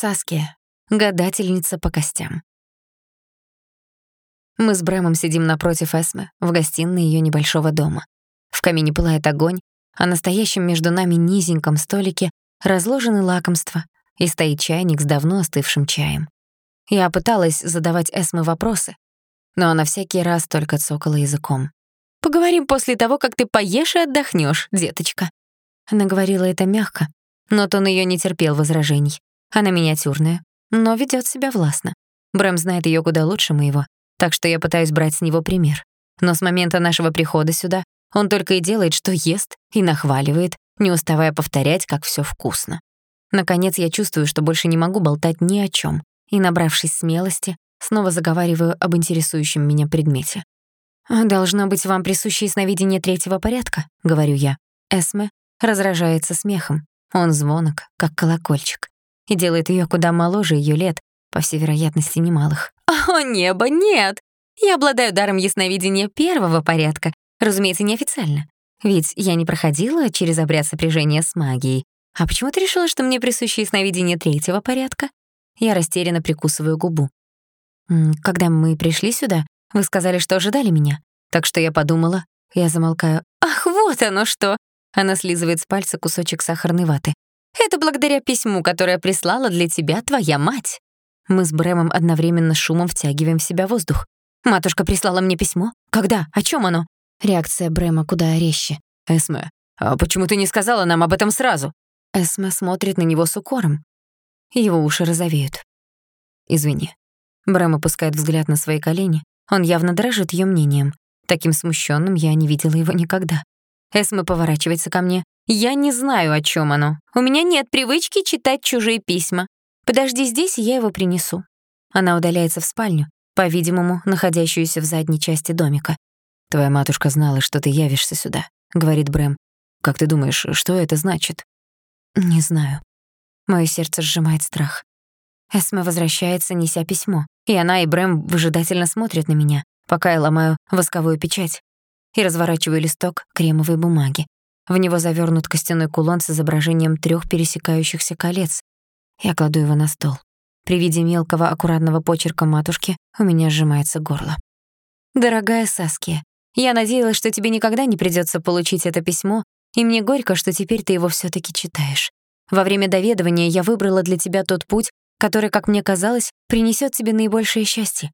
Саския, гадательница по костям. Мы с Брэмом сидим напротив Эсмы, в гостиной ее небольшого дома. В камине пылает огонь, а на стоящем между нами низеньком столике разложены лакомства и стоит чайник с давно остывшим чаем. Я пыталась задавать Эсме вопросы, но она всякий раз только цокала языком. «Поговорим после того, как ты поешь и отдохнешь, деточка». Она говорила это мягко, но тон ее не терпел возражений. Она миниатюрная, но ведет себя властно. Брэм знает ее куда лучше моего, так что я пытаюсь брать с него пример. Но с момента нашего прихода сюда он только и делает, что ест и нахваливает, не уставая повторять, как все вкусно. Наконец я чувствую, что больше не могу болтать ни о чем, и, набравшись смелости, снова заговариваю об интересующем меня предмете. «Должно быть вам присуще сновидение третьего порядка», — говорю я. Эсме разражается смехом. Он звонок, как колокольчик, и делает ее куда моложе ее лет, по всей вероятности, немалых. «О, небо, нет! Я обладаю даром ясновидения первого порядка, разумеется, неофициально. Ведь я не проходила через обряд сопряжения с магией. А почему ты решила, что мне присуще ясновидение третьего порядка? Я растерянно прикусываю губу. Когда мы пришли сюда, вы сказали, что ожидали меня. Так что я подумала, я замолкаю. Ах, вот оно что! Она слизывает с пальца кусочек сахарной ваты. Это благодаря письму, которое прислала для тебя твоя мать. Мы с Брэмом одновременно шумом втягиваем в себя воздух. Матушка прислала мне письмо? Когда? О чем оно? Реакция Брэма куда резче. Эсме, а почему ты не сказала нам об этом сразу? Эсме смотрит на него с укором. Его уши розовеют. Извини. Брэм опускает взгляд на свои колени. Он явно дрожит ее мнением. Таким смущенным я не видела его никогда. Эсме поворачивается ко мне. «Я не знаю, о чем оно. У меня нет привычки читать чужие письма. Подожди здесь, я его принесу». Она удаляется в спальню, по-видимому, находящуюся в задней части домика. «Твоя матушка знала, что ты явишься сюда», — говорит Брэм. «Как ты думаешь, что это значит?» «Не знаю». Моё сердце сжимает страх. Эсме возвращается, неся письмо, и она и Брэм выжидательно смотрят на меня, пока я ломаю восковую печать и разворачиваю листок кремовой бумаги. В него завернут костяной кулон с изображением трех пересекающихся колец. Я кладу его на стол. При виде мелкого аккуратного почерка матушки у меня сжимается горло. «Дорогая Саския, я надеялась, что тебе никогда не придётся получить это письмо, и мне горько, что теперь ты его всё-таки читаешь. Во время доведывания я выбрала для тебя тот путь, который, как мне казалось, принесёт тебе наибольшее счастье.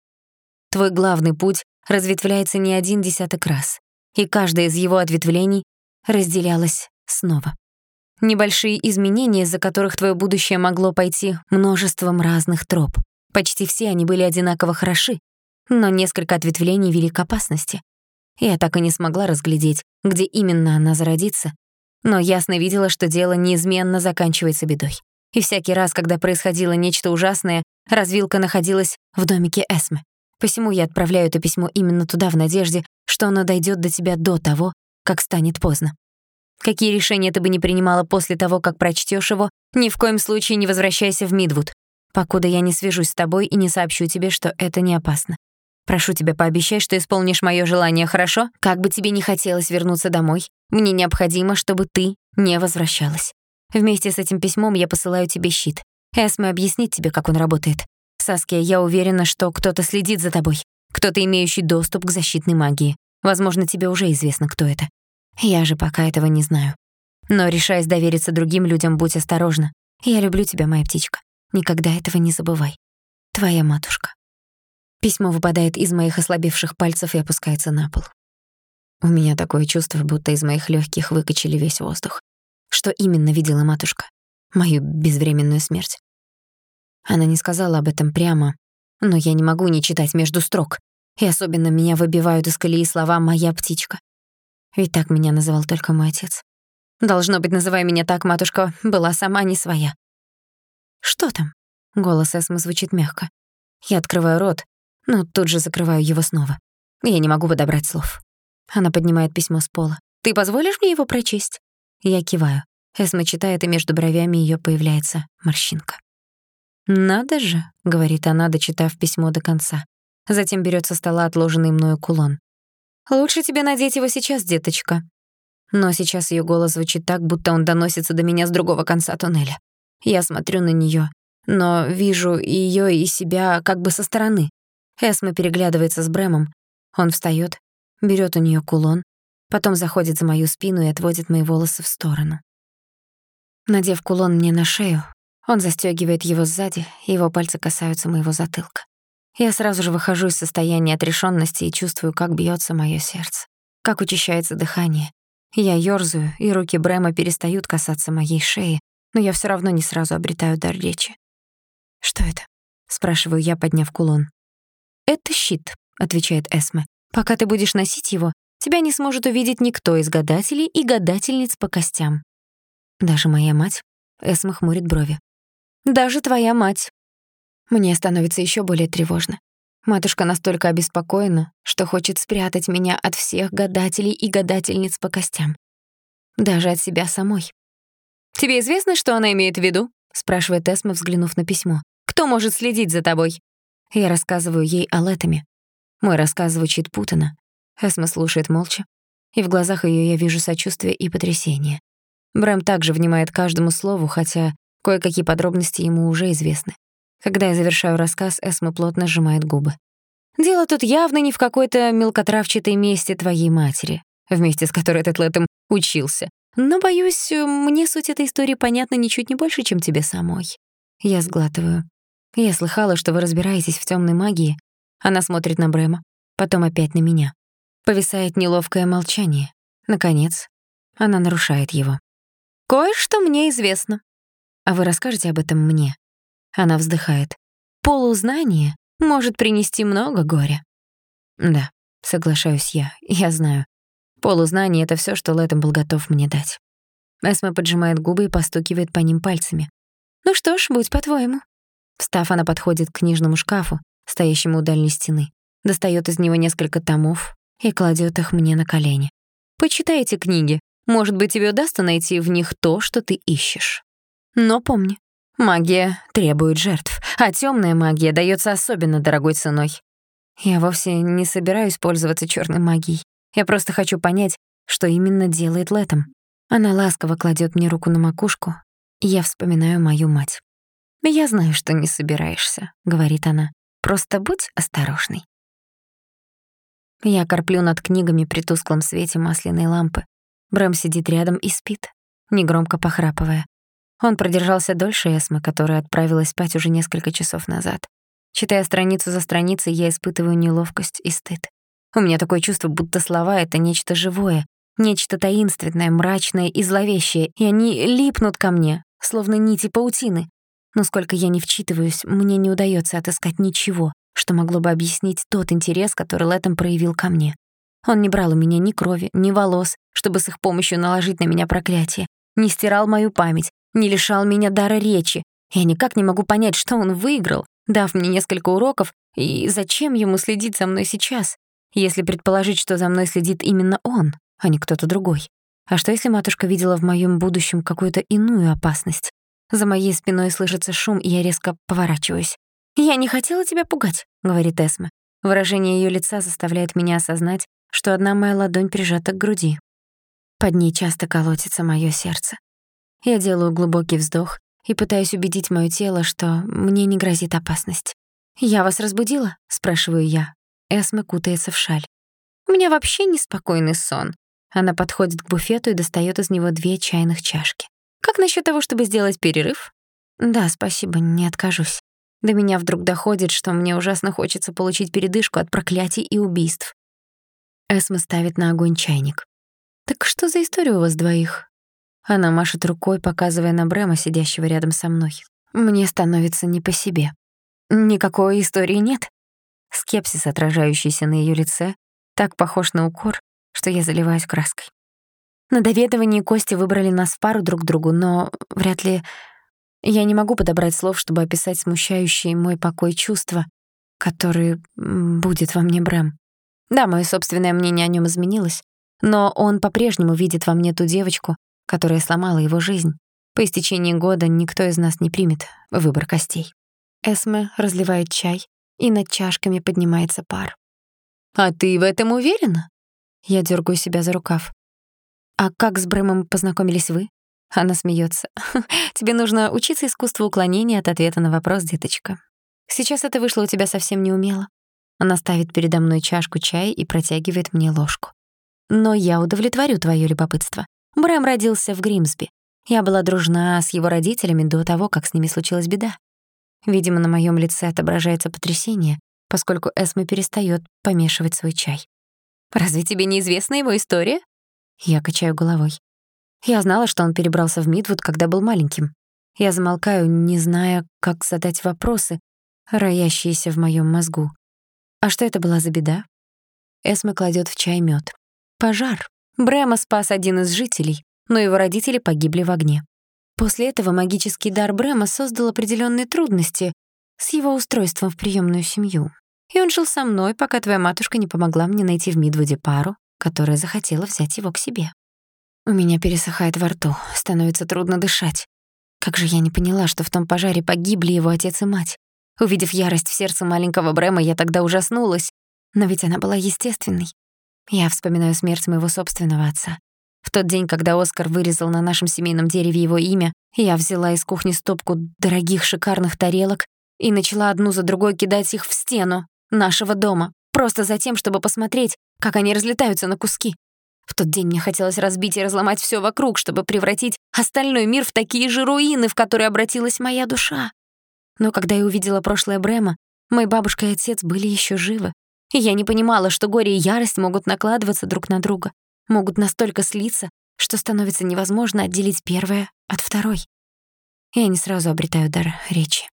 Твой главный путь разветвляется не один десяток раз и каждое из его ответвлений разделялось снова. Небольшие изменения, из-за которых твое будущее могло пойти множеством разных троп. Почти все они были одинаково хороши, но несколько ответвлений вели к опасности. Я так и не смогла разглядеть, где именно она зародится, но ясно видела, что дело неизменно заканчивается бедой. И всякий раз, когда происходило нечто ужасное, развилка находилась в домике Эсмы. Посему я отправляю это письмо именно туда в надежде, что оно дойдет до тебя до того, как станет поздно. Какие решения ты бы не принимала после того, как прочтешь его, ни в коем случае не возвращайся в Мидвуд, покуда я не свяжусь с тобой и не сообщу тебе, что это не опасно. Прошу тебя, пообещай, что исполнишь моё желание, хорошо? Как бы тебе не хотелось вернуться домой, мне необходимо, чтобы ты не возвращалась. Вместе с этим письмом я посылаю тебе щит. Эсме объяснит тебе, как он работает. Саския, я уверена, что кто-то следит за тобой, кто-то, имеющий доступ к защитной магии. Возможно, тебе уже известно, кто это. Я же пока этого не знаю. Но, решаясь довериться другим людям, будь осторожна. Я люблю тебя, моя птичка. Никогда этого не забывай. Твоя матушка. Письмо выпадает из моих ослабевших пальцев и опускается на пол. У меня такое чувство, будто из моих легких выкачали весь воздух. Что именно видела матушка? Мою безвременную смерть. Она не сказала об этом прямо, но я не могу не читать между строк. И особенно меня выбивают из колеи слова «моя птичка». Ведь так меня называл только мой отец. Должно быть, называя меня так, матушка была сама не своя. «Что там?» — голос Эсмы звучит мягко. Я открываю рот, но тут же закрываю его снова. Я не могу подобрать слов. Она поднимает письмо с пола. «Ты позволишь мне его прочесть?» Я киваю. Эсма читает, и между бровями её появляется морщинка. «Надо же», — говорит она, дочитав письмо до конца. Затем берёт со стола отложенный мною кулон. «Лучше тебе надеть его сейчас, деточка». Но сейчас её голос звучит так, будто он доносится до меня с другого конца туннеля. Я смотрю на неё но вижу её и себя как бы со стороны. Эсма переглядывается с Брэмом. Он встаёт, берёт у неё кулон, потом заходит за мою спину и отводит мои волосы в сторону. Надев кулон мне на шею, он застёгивает его сзади, его пальцы касаются моего затылка. Я сразу же выхожу из состояния отрешённости и чувствую, как бьётся моё сердце, как учащается дыхание. Я ёрзаю, и руки Брэма перестают касаться моей шеи, но я всё равно не сразу обретаю дар речи. «Что это?» — спрашиваю я, подняв кулон. «Это щит», — отвечает Эсме. «Пока ты будешь носить его, тебя не сможет увидеть никто из гадателей и гадательниц по костям». «Даже моя мать?» — Эсме хмурит брови. «Даже твоя мать». Мне становится ещё более тревожно. Матушка настолько обеспокоена, что хочет спрятать меня от всех гадателей и гадательниц по костям. Даже от себя самой. «Тебе известно, что она имеет в виду?» — спрашивает Эсма, взглянув на письмо. «Кто может следить за тобой?» Я рассказываю ей о Летами. Мой рассказ звучит путано. Эсма слушает молча, и в глазах её я вижу сочувствие и потрясение. Брэм также внимает каждому слову, хотя кое-какие подробности ему уже известны. Когда я завершаю рассказ, Эсма плотно сжимает губы. «Дело тут явно не в какой-то мелкотравчатой месте твоей матери, вместе с которой этот Летом учился. Но, боюсь, мне суть этой истории понятна ничуть не больше, чем тебе самой». Я сглатываю. Я слыхала, что вы разбираетесь в тёмной магии. Она смотрит на Брэма, потом опять на меня. Повисает неловкое молчание. Наконец, она нарушает его. «Кое-что мне известно. А вы расскажете об этом мне?» Она вздыхает. «Полузнание может принести много горя». «Да», — соглашаюсь я, я знаю. Полузнание — это всё, что Лэттем был готов мне дать. Эсма поджимает губы и постукивает по ним пальцами. «Ну что ж, будь по-твоему». Встав, она подходит к книжному шкафу, стоящему у дальней стены, достаёт из него несколько томов и кладёт их мне на колени. «Почитай эти книги. Может быть, тебе удастся найти в них то, что ты ищешь. Но помни, магия требует жертв, а тёмная магия даётся особенно дорогой ценой. Я вовсе не собираюсь пользоваться чёрной магией. Я просто хочу понять, что именно делает Лэтом. Она ласково кладёт мне руку на макушку, и я вспоминаю мою мать. «Я знаю, что не собираешься», — говорит она. «Просто будь осторожной». Я корплю над книгами при тусклом свете масляной лампы. Брэм сидит рядом и спит, негромко похрапывая. Он продержался дольше Эсмы, которая отправилась спать уже несколько часов назад. Читая страницу за страницей, я испытываю неловкость и стыд. У меня такое чувство, будто слова — это нечто живое, нечто таинственное, мрачное и зловещее, и они липнут ко мне, словно нити паутины, но сколько я не вчитываюсь, мне не удается отыскать ничего, что могло бы объяснить тот интерес, который Лэттем проявил ко мне. Он не брал у меня ни крови, ни волос, чтобы с их помощью наложить на меня проклятие, не стирал мою память, не лишал меня дара речи. Я никак не могу понять, что он выиграл, дав мне несколько уроков, и зачем ему следить за мной сейчас, если предположить, что за мной следит именно он, а не кто-то другой. А что если матушка видела в моем будущем какую-то иную опасность? За моей спиной слышится шум, и я резко поворачиваюсь. «Я не хотела тебя пугать», — говорит Эсма. Выражение её лица заставляет меня осознать, что одна моя ладонь прижата к груди. Под ней часто колотится моё сердце. Я делаю глубокий вздох и пытаюсь убедить моё тело, что мне не грозит опасность. «Я вас разбудила?» — спрашиваю я. Эсма кутается в шаль. «У меня вообще неспокойный сон». Она подходит к буфету и достаёт из него две чайных чашки. Как насчет того, чтобы сделать перерыв? Да, спасибо, не откажусь. До меня вдруг доходит, что мне ужасно хочется получить передышку от проклятий и убийств. Эсма ставит на огонь чайник. «Так что за история у вас двоих?» Она машет рукой, показывая на Брэма, сидящего рядом со мной. Мне становится не по себе. Никакой истории нет. Скепсис, отражающийся на её лице, так похож на укор, что я заливаюсь краской. На доведывании Кости выбрали нас в пару друг другу, но вряд ли... Я не могу подобрать слов, чтобы описать смущающие мой покой чувства, который будет во мне Брэм. Да, моё собственное мнение о нём изменилось, но он по-прежнему видит во мне ту девочку, которая сломала его жизнь. По истечении года никто из нас не примет выбор костей. Эсме разливает чай, и над чашками поднимается пар. «А ты в этом уверена?» Я дергаю себя за рукав. «А как с Брэмом познакомились вы?» Она смеется. Тебе нужно учиться искусству уклонения от ответа на вопрос, деточка. Сейчас это вышло у тебя совсем неумело. Она ставит передо мной чашку чая и протягивает мне ложку. Но я удовлетворю твое любопытство. Брэм родился в Гримсби. Я была дружна с его родителями до того, как с ними случилась беда. Видимо, на моем лице отображается потрясение, поскольку Эсме перестает помешивать свой чай. «Разве тебе неизвестна его история?» Я качаю головой. Я знала, что он перебрался в Мидвуд, когда был маленьким. Я замолкаю, не зная, как задать вопросы, роящиеся в моем мозгу. А что это была за беда? Эсме кладет в чай мед. Пожар. Брэма спас один из жителей, но его родители погибли в огне. После этого магический дар Брэма создал определенные трудности с его устройством в приемную семью. И он жил со мной, пока твоя матушка не помогла мне найти в Мидвуде пару, которая захотела взять его к себе. У меня пересыхает во рту, становится трудно дышать. Как же я не поняла, что в том пожаре погибли его отец и мать. Увидев ярость в сердце маленького Брэма, я тогда ужаснулась. Но ведь она была естественной. Я вспоминаю смерть моего собственного отца. В тот день, когда Оскар вырезал на нашем семейном дереве его имя, я взяла из кухни стопку дорогих шикарных тарелок и начала одну за другой кидать их в стену нашего дома, просто за тем, чтобы посмотреть, как они разлетаются на куски. В тот день мне хотелось разбить и разломать всё вокруг, чтобы превратить остальной мир в такие же руины, в которые обратилась моя душа. Но когда я увидела прошлое Брэма, мои бабушка и отец были ещё живы, и я не понимала, что горе и ярость могут накладываться друг на друга, могут настолько слиться, что становится невозможно отделить первое от второй. Я не сразу обретаю дар речи.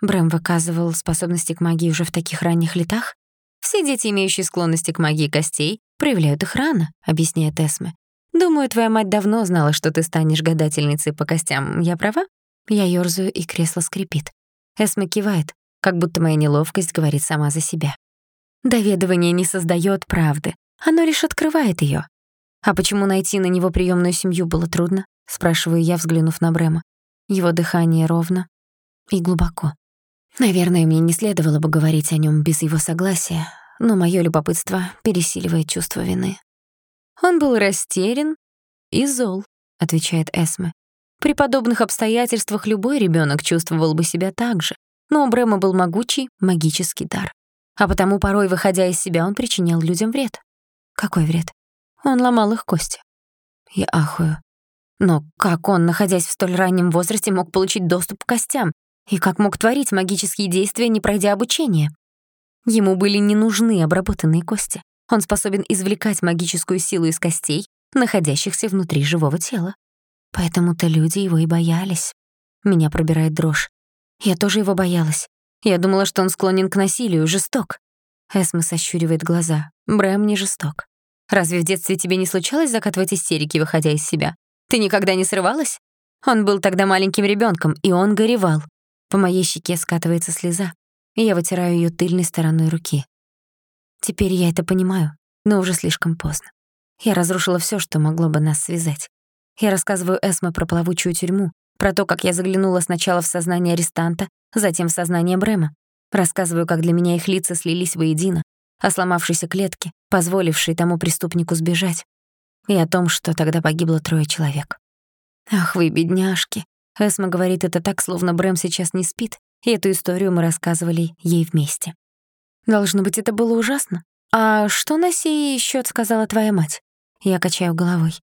Брэм выказывал способности к магии уже в таких ранних летах? Все дети, имеющие склонности к магии костей, проявляют их рано, объясняет Эсме. Думаю, твоя мать давно знала, что ты станешь гадательницей по костям. Я права? Я ёрзаю, и кресло скрипит. Эсме кивает, как будто моя неловкость говорит сама за себя. Доведывание не создает правды, оно лишь открывает ее. А почему найти на него приемную семью было трудно? Спрашиваю я, взглянув на Брема. Его дыхание ровно и глубоко. Наверное, мне не следовало бы говорить о нем без его согласия, но мое любопытство пересиливает чувство вины. Он был растерян и зол, отвечает Эсме. При подобных обстоятельствах любой ребенок чувствовал бы себя так же, но у Брэма был могучий магический дар. А потому порой, выходя из себя, он причинял людям вред. Какой вред? Он ломал их кости. Я ахую. Но как он, находясь в столь раннем возрасте, мог получить доступ к костям? И как мог творить магические действия, не пройдя обучение? Ему были не нужны обработанные кости. Он способен извлекать магическую силу из костей, находящихся внутри живого тела. Поэтому-то люди его и боялись. Меня пробирает дрожь. Я тоже его боялась. Я думала, что он склонен к насилию, жесток. Эсма сощуривает глаза. Брэм не жесток. Разве в детстве тебе не случалось закатывать истерики, выходя из себя? Ты никогда не срывалась? Он был тогда маленьким ребенком, и он горевал. По моей щеке скатывается слеза, и я вытираю ее тыльной стороной руки. Теперь я это понимаю, но уже слишком поздно. Я разрушила все, что могло бы нас связать. Я рассказываю Эсме про плавучую тюрьму, про то, как я заглянула сначала в сознание арестанта, затем в сознание Брема. Рассказываю, как для меня их лица слились воедино, о сломавшейся клетке, позволившей тому преступнику сбежать, и о том, что тогда погибло трое человек. «Ах вы, бедняжки!» Эсма говорит это так, словно Брэм сейчас не спит, и эту историю мы рассказывали ей вместе. Должно быть, это было ужасно. А что на сей счёт сказала твоя мать? Я качаю головой.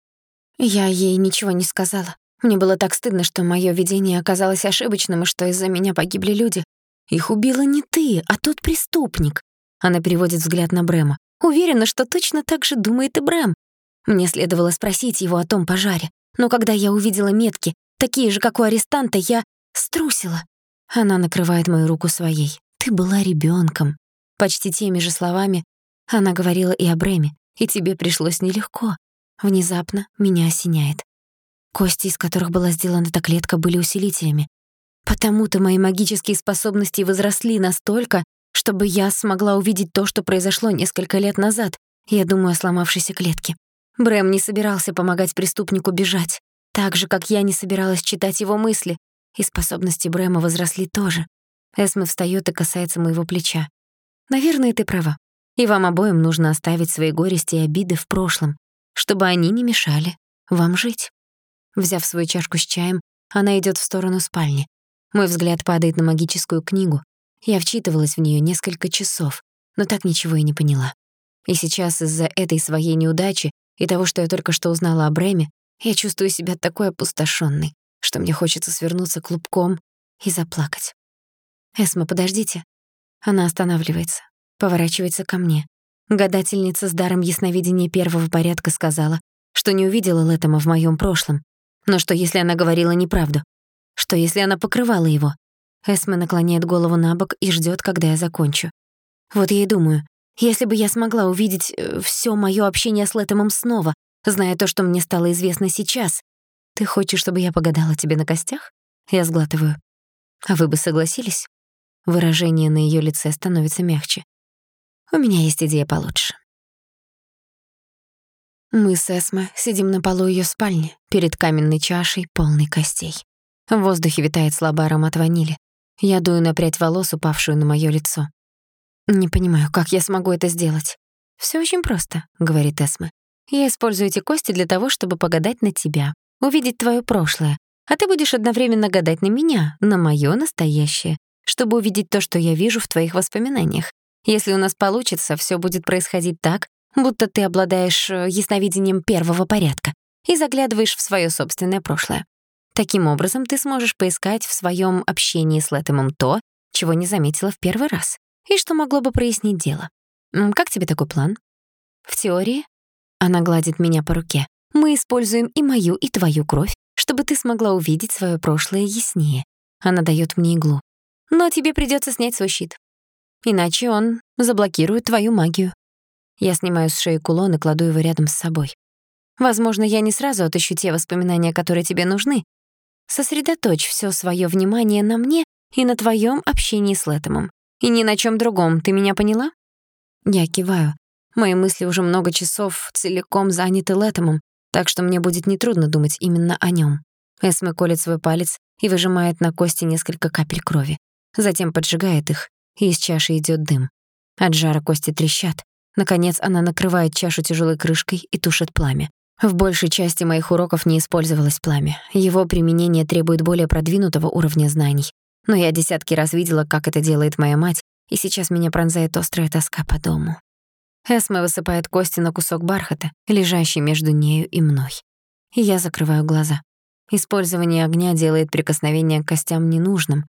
Я ей ничего не сказала. Мне было так стыдно, что моё видение оказалось ошибочным, и что из-за меня погибли люди. Их убила не ты, а тот преступник. Она переводит взгляд на Брэма. Уверена, что точно так же думает и Брэм. Мне следовало спросить его о том пожаре, но когда я увидела метки, такие же, как у арестанта, я струсила. Она накрывает мою руку своей. «Ты была ребенком. Почти теми же словами она говорила и о Брэме, и тебе пришлось нелегко. Внезапно меня осеняет. Кости, из которых была сделана эта клетка, были усилителями. Потому-то мои магические способности возросли настолько, чтобы я смогла увидеть то, что произошло несколько лет назад. Я думаю о сломавшейся клетке. Брэм не собирался помогать преступнику бежать, так же, как я не собиралась читать его мысли, и способности Брэма возросли тоже. Эсме встаёт и касается моего плеча. «Наверное, ты права. И вам обоим нужно оставить свои горести и обиды в прошлом, чтобы они не мешали вам жить». Взяв свою чашку с чаем, она идёт в сторону спальни. Мой взгляд падает на магическую книгу. Я вчитывалась в неё несколько часов, но так ничего и не поняла. И сейчас из-за этой своей неудачи и того, что я только что узнала о Брэме, я чувствую себя такой опустошённой, что мне хочется свернуться клубком и заплакать. «Эсма, подождите». Она останавливается, поворачивается ко мне. Гадательница с даром ясновидения первого порядка сказала, что не увидела Лэттема в моём прошлом. Но что, если она говорила неправду? Что, если она покрывала его? Эсма наклоняет голову на бок и ждёт, когда я закончу. Вот я и думаю, если бы я смогла увидеть э, всё моё общение с Лэттемом снова, зная то, что мне стало известно сейчас. Ты хочешь, чтобы я погадала тебе на костях? Я сглатываю. А вы бы согласились? Выражение на её лице становится мягче. У меня есть идея получше. Мы с Эсме сидим на полу её спальни, перед каменной чашей, полной костей. В воздухе витает слабый аромат ванили. Я дую на прядь волос, упавшую на моё лицо. «Не понимаю, как я смогу это сделать?» «Всё очень просто», — говорит Эсме. «Я использую эти кости для того, чтобы погадать на тебя, увидеть твоё прошлое, а ты будешь одновременно гадать на меня, на моё настоящее, чтобы увидеть то, что я вижу в твоих воспоминаниях. Если у нас получится, всё будет происходить так, будто ты обладаешь э, ясновидением первого порядка и заглядываешь в своё собственное прошлое. Таким образом, ты сможешь поискать в своём общении с Лэтэмом то, чего не заметила в первый раз и что могло бы прояснить дело. Как тебе такой план? В теории, она гладит меня по руке, мы используем и мою, и твою кровь, чтобы ты смогла увидеть свое прошлое яснее. Она дает мне иглу. Но тебе придется снять свой щит. Иначе он заблокирует твою магию. Я снимаю с шеи кулон и кладу его рядом с собой. Возможно, я не сразу отыщу те воспоминания, которые тебе нужны. Сосредоточь все свое внимание на мне и на твоем общении с Лэтомом. И ни на чем другом, ты меня поняла? Я киваю. Мои мысли уже много часов целиком заняты Лэтомом, так что мне будет нетрудно думать именно о нем. Эсме колет свой палец и выжимает на кости несколько капель крови. Затем поджигает их, и из чаши идет дым. От жара кости трещат. Наконец она накрывает чашу тяжелой крышкой и тушит пламя. В большей части моих уроков не использовалось пламя. Его применение требует более продвинутого уровня знаний. Но я десятки раз видела, как это делает моя мать, и сейчас меня пронзает острая тоска по дому. Эсме высыпает кости на кусок бархата, лежащий между нею и мной. И я закрываю глаза. Использование огня делает прикосновение к костям ненужным,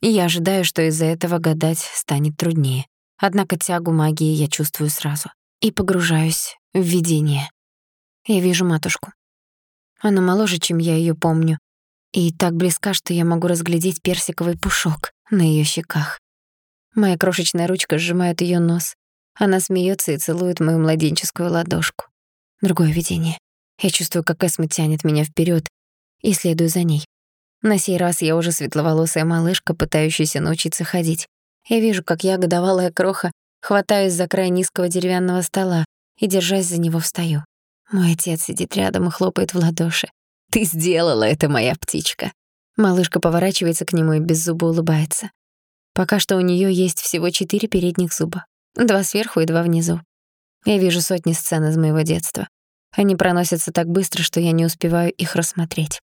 и я ожидаю, что из-за этого гадать станет труднее. Однако тягу магии я чувствую сразу и погружаюсь в видение. Я вижу матушку. Она моложе, чем я её помню, и так близка, что я могу разглядеть персиковый пушок на её щеках. Моя крошечная ручка сжимает её нос. Она смеётся и целует мою младенческую ладошку. Другое видение. Я чувствую, как Эсма тянет меня вперёд и следую за ней. На сей раз я уже светловолосая малышка, пытающаяся научиться ходить. Я вижу, как я, годовалая кроха, хватаюсь за край низкого деревянного стола и, держась за него, встаю. Мой отец сидит рядом и хлопает в ладоши. «Ты сделала это, моя птичка!» Малышка поворачивается к нему и беззубо улыбается. Пока что у неё есть всего четыре передних зуба. Два сверху и два внизу. Я вижу сотни сцен из моего детства. Они проносятся так быстро, что я не успеваю их рассмотреть.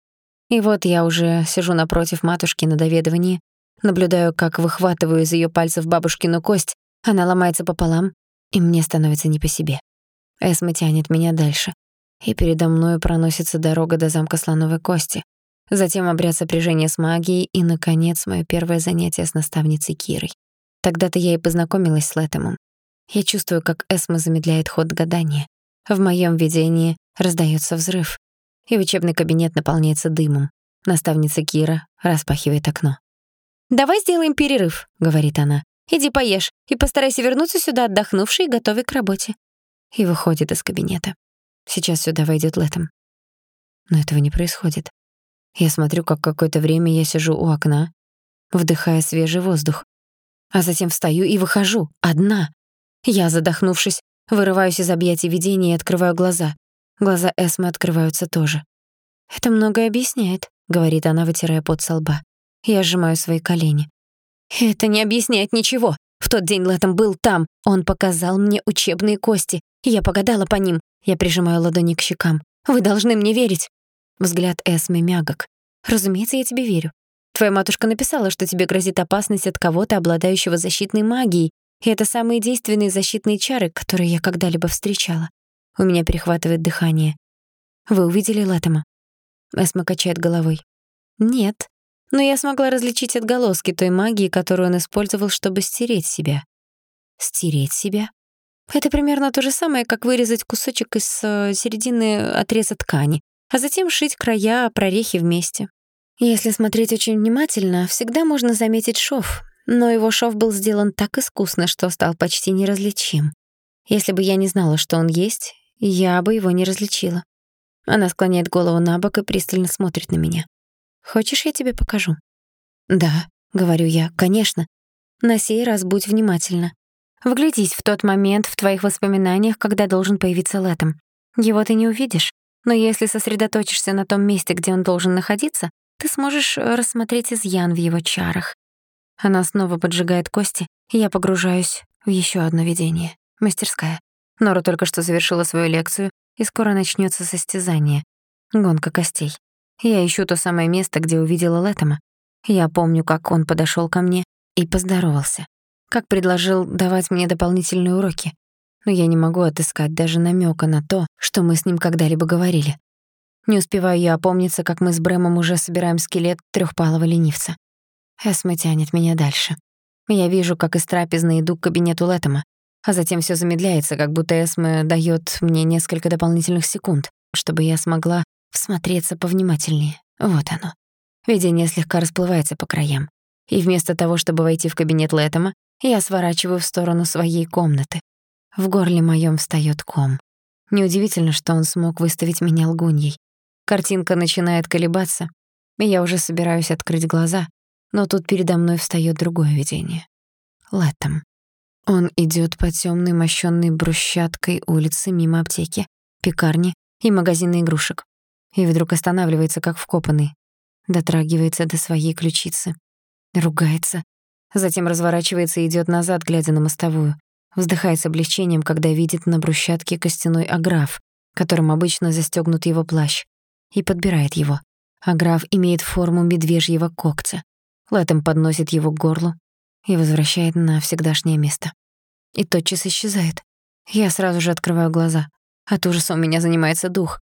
И вот я уже сижу напротив матушки на доведывании, наблюдаю, как выхватываю из её пальцев бабушкину кость, она ломается пополам, и мне становится не по себе. Эсма тянет меня дальше и передо мной проносится дорога до замка Слоновой Кости, затем обряд сопряжения с магией и, наконец, моё первое занятие с наставницей Кирой. Тогда-то я и познакомилась с Лэтомом. Я чувствую, как Эсма замедляет ход гадания. В моём видении раздаётся взрыв, и учебный кабинет наполняется дымом. Наставница Кира распахивает окно. «Давай сделаем перерыв», — говорит она. «Иди поешь и постарайся вернуться сюда отдохнувший и готовый к работе». И выходит из кабинета. Сейчас сюда войдет Лэтом. Но этого не происходит. Я смотрю, как какое-то время я сижу у окна, вдыхая свежий воздух. А затем встаю и выхожу, одна. Я, задохнувшись, вырываюсь из объятий видения и открываю глаза. Глаза Эсмы открываются тоже. «Это многое объясняет», — говорит она, вытирая пот со лба. Я сжимаю свои колени. «Это не объясняет ничего. В тот день Лэтом был там. Он показал мне учебные кости. Я погадала по ним. Я прижимаю ладони к щекам. «Вы должны мне верить». Взгляд Эсмы мягок. «Разумеется, я тебе верю. Твоя матушка написала, что тебе грозит опасность от кого-то, обладающего защитной магией, и это самые действенные защитные чары, которые я когда-либо встречала. У меня перехватывает дыхание. Вы увидели Лэттема? Эсма качает головой. Нет, но я смогла различить отголоски той магии, которую он использовал, чтобы стереть себя. Стереть себя? Это примерно то же самое, как вырезать кусочек из э, середины отреза ткани, а затем шить края прорехи вместе. Если смотреть очень внимательно, всегда можно заметить шов, но его шов был сделан так искусно, что стал почти неразличим. Если бы я не знала, что он есть, я бы его не различила. Она склоняет голову на бок и пристально смотрит на меня. «Хочешь, я тебе покажу?» «Да», — говорю я, — «конечно. На сей раз будь внимательна. Вглядись в тот момент в твоих воспоминаниях, когда должен появиться Лэтом. Его ты не увидишь, но если сосредоточишься на том месте, где он должен находиться, ты сможешь рассмотреть изъян в его чарах. Она снова поджигает кости, и я погружаюсь в ещё одно видение. Мастерская. Нора только что завершила свою лекцию, и скоро начнётся состязание. Гонка костей. Я ищу то самое место, где увидела Лэттема. Я помню, как он подошёл ко мне и поздоровался как предложил давать мне дополнительные уроки. Но я не могу отыскать даже намека на то, что мы с ним когда-либо говорили. Не успеваю я опомниться, как мы с Брэмом уже собираем скелет трёхпалого ленивца. Эсма тянет меня дальше. Я вижу, как из трапезной иду к кабинету Лэттема, а затем всё замедляется, как будто Эсма даёт мне несколько дополнительных секунд, чтобы я смогла всмотреться повнимательнее. Вот оно. Видение слегка расплывается по краям. И вместо того, чтобы войти в кабинет Лэттема, я сворачиваю в сторону своей комнаты. В горле моём встаёт ком. Неудивительно, что он смог выставить меня лгуньей. Картинка начинает колебаться, и я уже собираюсь открыть глаза, но тут передо мной встаёт другое видение. Летом. Он идёт по тёмной, мощённой брусчаткой улице мимо аптеки, пекарни и магазина игрушек. И вдруг останавливается, как вкопанный. Дотрагивается до своей ключицы. Ругается, Затем разворачивается и идёт назад, глядя на мостовую. Вздыхает с облегчением, когда видит на брусчатке костяной аграф, которым обычно застёгнут его плащ, и подбирает его. Аграф имеет форму медвежьего когтя. Лэтом подносит его к горлу и возвращает на всегдашнее место. И тотчас исчезает. Я сразу же открываю глаза. От ужаса у меня занимается дух.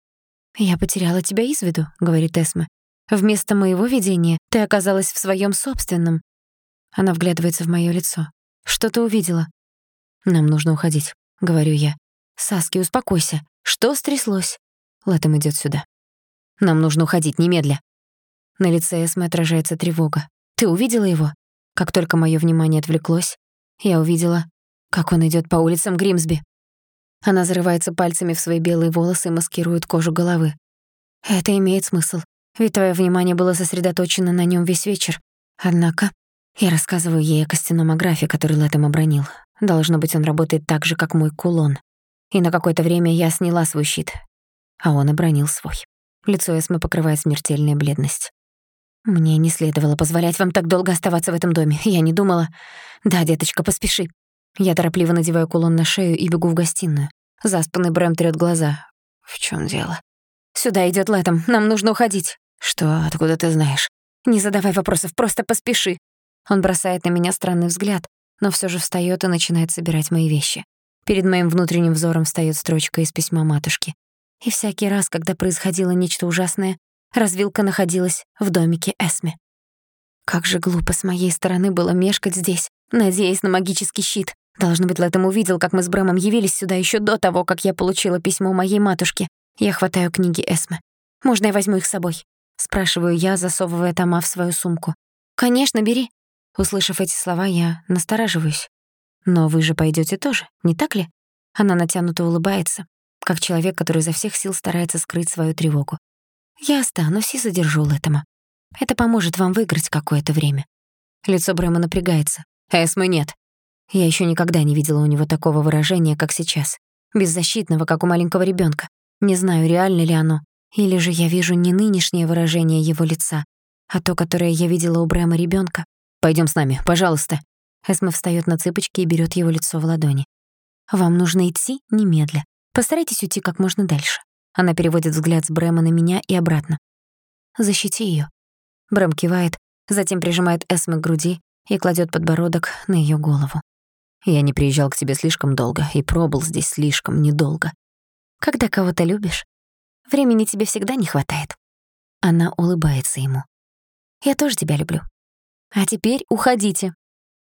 «Я потеряла тебя из виду», — говорит Эсме. «Вместо моего видения ты оказалась в своём собственном, она вглядывается в моё лицо. «Что ты увидела?» «Нам нужно уходить», — говорю я. «Саски, успокойся. Что стряслось?» Лэттем идёт сюда. «Нам нужно уходить немедля». На лице Эсмы отражается тревога. «Ты увидела его?» Как только моё внимание отвлеклось, я увидела, как он идёт по улицам Гримсби. Она зарывается пальцами в свои белые волосы и маскирует кожу головы. Это имеет смысл, ведь твоё внимание было сосредоточено на нём весь вечер. Однако я рассказываю ей о костяном аграфе, который Лэттем обронил. Должно быть, он работает так же, как мой кулон. И на какое-то время я сняла свой щит, а он обронил свой. Лицо Эсмы покрывает смертельная бледность. «Мне не следовало позволять вам так долго оставаться в этом доме. Я не думала...» «Да, деточка, поспеши». Я торопливо надеваю кулон на шею и бегу в гостиную. Заспанный Брэм трёт глаза. «В чём дело?» «Сюда идёт Лэтом. Нам нужно уходить». «Что? Откуда ты знаешь?» «Не задавай вопросов, просто поспеши». Он бросает на меня странный взгляд, но всё же встаёт и начинает собирать мои вещи. Перед моим внутренним взором встаёт строчка из письма матушки. И всякий раз, когда происходило нечто ужасное, развилка находилась в домике Эсме. Как же глупо с моей стороны было мешкать здесь, надеясь на магический щит. Должно быть, Лэттем увидел, как мы с Брэмом явились сюда ещё до того, как я получила письмо моей матушки. Я хватаю книги Эсме. «Можно я возьму их с собой?» Спрашиваю я, засовывая тома в свою сумку. «Конечно, бери», Услышав эти слова, я настораживаюсь. «Но вы же пойдёте тоже, не так ли?» Она натянуто улыбается, как человек, который изо всех сил старается скрыть свою тревогу. «Я останусь и задержу Лэттема. Это поможет вам выиграть какое-то время». Лицо Брэма напрягается. «Эсмы нет». Я ещё никогда не видела у него такого выражения, как сейчас. Беззащитного, как у маленького ребёнка. Не знаю, реально ли оно. Или же я вижу не нынешнее выражение его лица, а то, которое я видела у Брэма ребёнка, Пойдём с нами, пожалуйста». Эсме встаёт на цыпочки и берёт его лицо в ладони. «Вам нужно идти немедля. Постарайтесь уйти как можно дальше. Она переводит взгляд с Брэма на меня и обратно. «Защити её». Брэм кивает, затем прижимает Эсме к груди и кладет подбородок на ее голову. «Я не приезжал к тебе слишком долго и пробыл здесь слишком недолго». «Когда кого-то любишь, времени тебе всегда не хватает». Она улыбается ему. «Я тоже тебя люблю. А теперь уходите».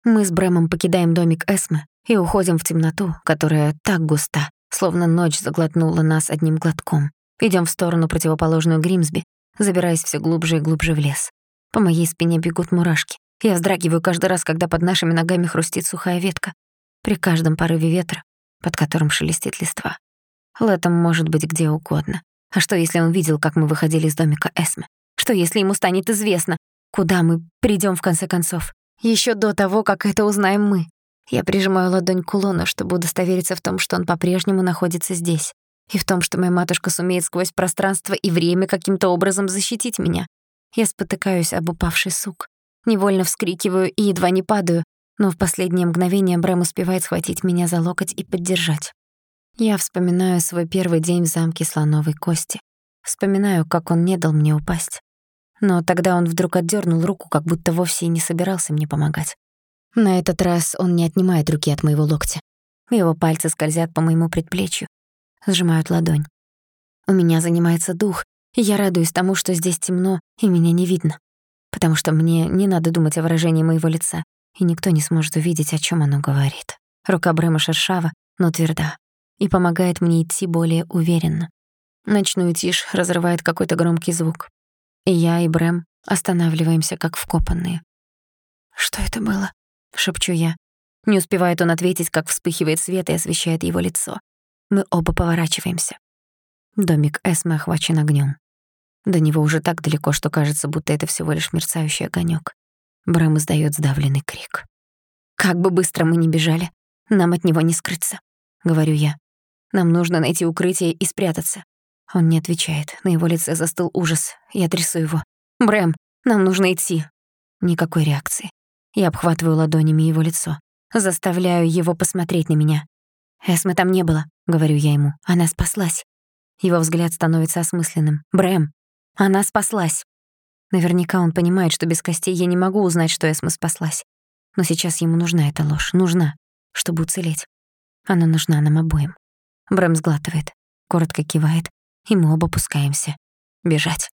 Мы с Брэмом покидаем домик Эсмы и уходим в темноту, которая так густа, словно ночь заглотнула нас одним глотком. Идем в сторону противоположную Гримсби, забираясь все глубже и глубже в лес. По моей спине бегут мурашки. Я вздрагиваю каждый раз, когда под нашими ногами хрустит сухая ветка. При каждом порыве ветра, под которым шелестит листва. Летом может быть где угодно. А что, если он видел, как мы выходили из домика Эсме? Что, если ему станет известно, куда мы придем в конце концов? Еще до того, как это узнаем мы. Я прижимаю ладонь к кулону, чтобы удостовериться в том, что он по-прежнему находится здесь. И в том, что моя матушка сумеет сквозь пространство и время каким-то образом защитить меня. Я спотыкаюсь об упавший сук. Невольно вскрикиваю и едва не падаю, но в последнее мгновение Брэм успевает схватить меня за локоть и поддержать. Я вспоминаю свой первый день в замке Слоновой Кости. Вспоминаю, как он не дал мне упасть. Но тогда он вдруг отдернул руку, как будто вовсе и не собирался мне помогать. На этот раз он не отнимает руки от моего локтя. Его пальцы скользят по моему предплечью, сжимают ладонь. У меня занимается дух, и я радуюсь тому, что здесь темно и меня не видно. Потому что мне не надо думать о выражении моего лица, и никто не сможет увидеть, о чем оно говорит. Рука Брэма шершава, но тверда, и помогает мне идти более уверенно. Ночную тишь разрывает какой-то громкий звук. И я, и Брэм останавливаемся, как вкопанные. «Что это было?» — шепчу я. Не успевает он ответить, как вспыхивает свет и освещает его лицо. Мы оба поворачиваемся. Домик Эсмы охвачен огнем. До него уже так далеко, что кажется, будто это всего лишь мерцающий огонек. Брэм издаёт сдавленный крик. «Как бы быстро мы ни бежали, нам от него не скрыться», — говорю я. «Нам нужно найти укрытие и спрятаться». Он не отвечает. На его лице застыл ужас. Я трясу его. «Брэм, нам нужно идти». Никакой реакции. Я обхватываю ладонями его лицо. Заставляю его посмотреть на меня. «Эсмы там не было», — говорю я ему. «Она спаслась». Его взгляд становится осмысленным. «Брэм, она спаслась». Наверняка он понимает, что без костей я не могу узнать, что Эсма спаслась. Но сейчас ему нужна эта ложь. Нужна, чтобы уцелеть. Она нужна нам обоим. Брэм сглатывает, коротко кивает, и мы оба пускаемся. Бежать.